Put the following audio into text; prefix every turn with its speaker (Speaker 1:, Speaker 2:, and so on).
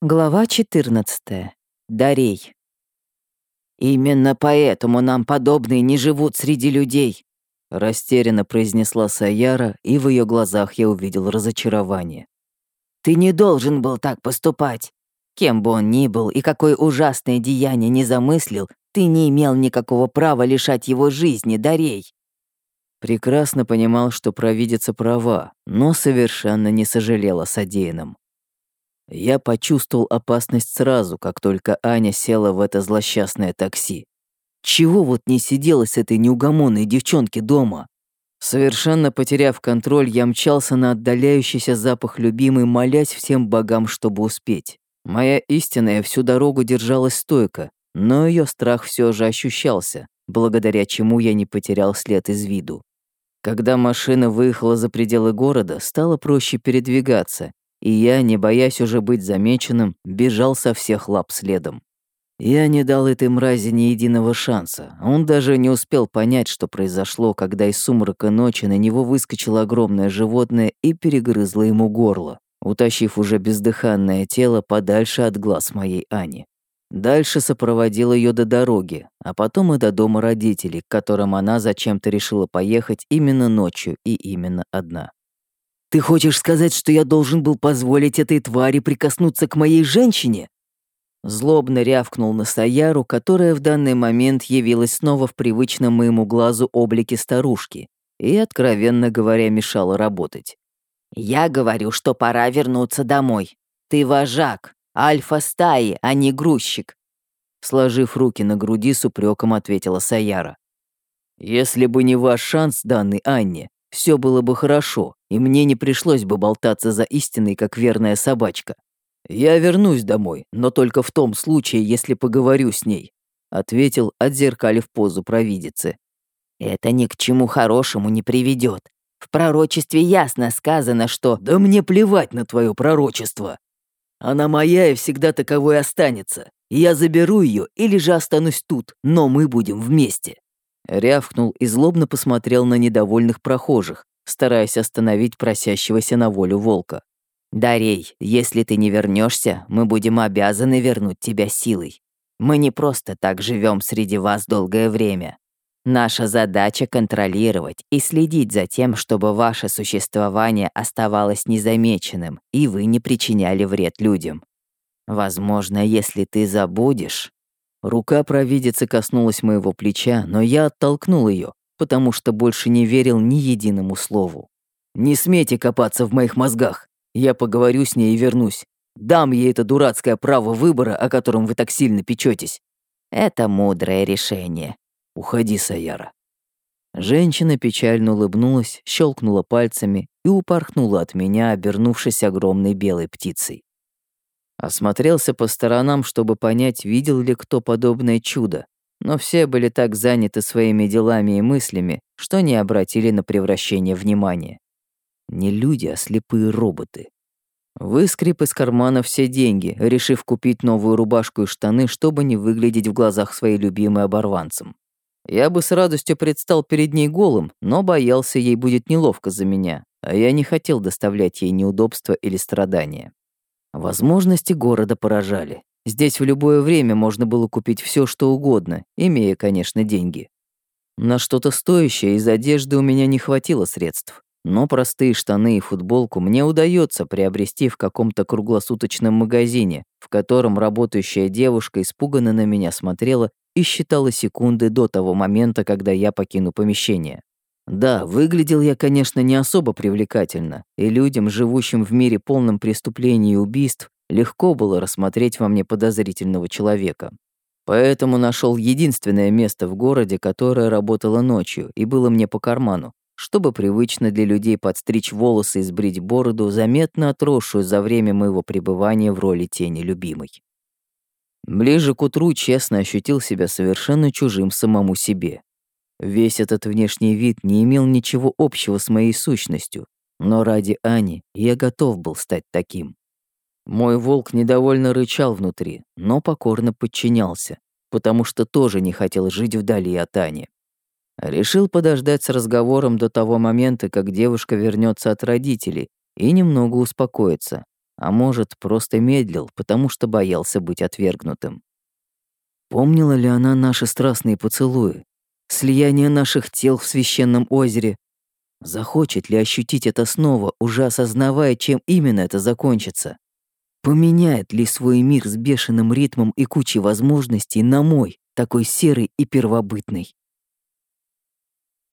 Speaker 1: Глава 14. Дарей. «Именно поэтому нам подобные не живут среди людей», растерянно произнесла Саяра, и в ее глазах я увидел разочарование. «Ты не должен был так поступать. Кем бы он ни был и какое ужасное деяние не замыслил, ты не имел никакого права лишать его жизни, Дарей». Прекрасно понимал, что провидица права, но совершенно не сожалела о содеянном. Я почувствовал опасность сразу, как только Аня села в это злосчастное такси. Чего вот не сиделось этой неугомонной девчонки дома? Совершенно потеряв контроль, я мчался на отдаляющийся запах любимой, молясь всем богам, чтобы успеть. Моя истинная всю дорогу держалась стойко, но ее страх все же ощущался, благодаря чему я не потерял след из виду. Когда машина выехала за пределы города, стало проще передвигаться, и я, не боясь уже быть замеченным, бежал со всех лап следом. Я не дал этой мрази ни единого шанса. Он даже не успел понять, что произошло, когда из сумрака ночи на него выскочило огромное животное и перегрызло ему горло, утащив уже бездыханное тело подальше от глаз моей Ани. Дальше сопроводил ее до дороги, а потом и до дома родителей, к которым она зачем-то решила поехать именно ночью и именно одна. Ты хочешь сказать, что я должен был позволить этой твари прикоснуться к моей женщине?» Злобно рявкнул на Саяру, которая в данный момент явилась снова в привычном моему глазу облике старушки и, откровенно говоря, мешала работать. «Я говорю, что пора вернуться домой. Ты вожак, альфа стаи, а не грузчик», сложив руки на груди, с упреком ответила Саяра. «Если бы не ваш шанс, данный Анне, все было бы хорошо, и мне не пришлось бы болтаться за истиной, как верная собачка. Я вернусь домой, но только в том случае, если поговорю с ней», ответил, отзеркалив позу провидицы. «Это ни к чему хорошему не приведет. В пророчестве ясно сказано, что «Да мне плевать на твое пророчество. Она моя и всегда таковой останется. Я заберу ее или же останусь тут, но мы будем вместе». Рявкнул и злобно посмотрел на недовольных прохожих, стараясь остановить просящегося на волю волка. «Дарей, если ты не вернешься, мы будем обязаны вернуть тебя силой. Мы не просто так живем среди вас долгое время. Наша задача — контролировать и следить за тем, чтобы ваше существование оставалось незамеченным, и вы не причиняли вред людям. Возможно, если ты забудешь, Рука провидицы коснулась моего плеча, но я оттолкнул ее, потому что больше не верил ни единому слову. «Не смейте копаться в моих мозгах. Я поговорю с ней и вернусь. Дам ей это дурацкое право выбора, о котором вы так сильно печетесь. Это мудрое решение. Уходи, Саяра». Женщина печально улыбнулась, щелкнула пальцами и упорхнула от меня, обернувшись огромной белой птицей. Осмотрелся по сторонам, чтобы понять, видел ли кто подобное чудо, но все были так заняты своими делами и мыслями, что не обратили на превращение внимания. Не люди, а слепые роботы. Выскреб из кармана все деньги, решив купить новую рубашку и штаны, чтобы не выглядеть в глазах своей любимой оборванцем. Я бы с радостью предстал перед ней голым, но боялся, ей будет неловко за меня, а я не хотел доставлять ей неудобства или страдания. Возможности города поражали. Здесь в любое время можно было купить все, что угодно, имея, конечно, деньги. На что-то стоящее из одежды у меня не хватило средств, но простые штаны и футболку мне удается приобрести в каком-то круглосуточном магазине, в котором работающая девушка испуганно на меня смотрела и считала секунды до того момента, когда я покину помещение. Да, выглядел я, конечно, не особо привлекательно, и людям, живущим в мире полном преступлений и убийств, легко было рассмотреть во мне подозрительного человека. Поэтому нашел единственное место в городе, которое работало ночью и было мне по карману, чтобы привычно для людей подстричь волосы и сбрить бороду, заметно отросшую за время моего пребывания в роли тени любимой. Ближе к утру честно ощутил себя совершенно чужим самому себе. Весь этот внешний вид не имел ничего общего с моей сущностью, но ради Ани я готов был стать таким. Мой волк недовольно рычал внутри, но покорно подчинялся, потому что тоже не хотел жить вдали от Ани. Решил подождать с разговором до того момента, как девушка вернется от родителей, и немного успокоиться. А может, просто медлил, потому что боялся быть отвергнутым. Помнила ли она наши страстные поцелуи? Слияние наших тел в священном озере? Захочет ли ощутить это снова, уже осознавая, чем именно это закончится? Поменяет ли свой мир с бешеным ритмом и кучей возможностей на мой, такой серый и первобытный?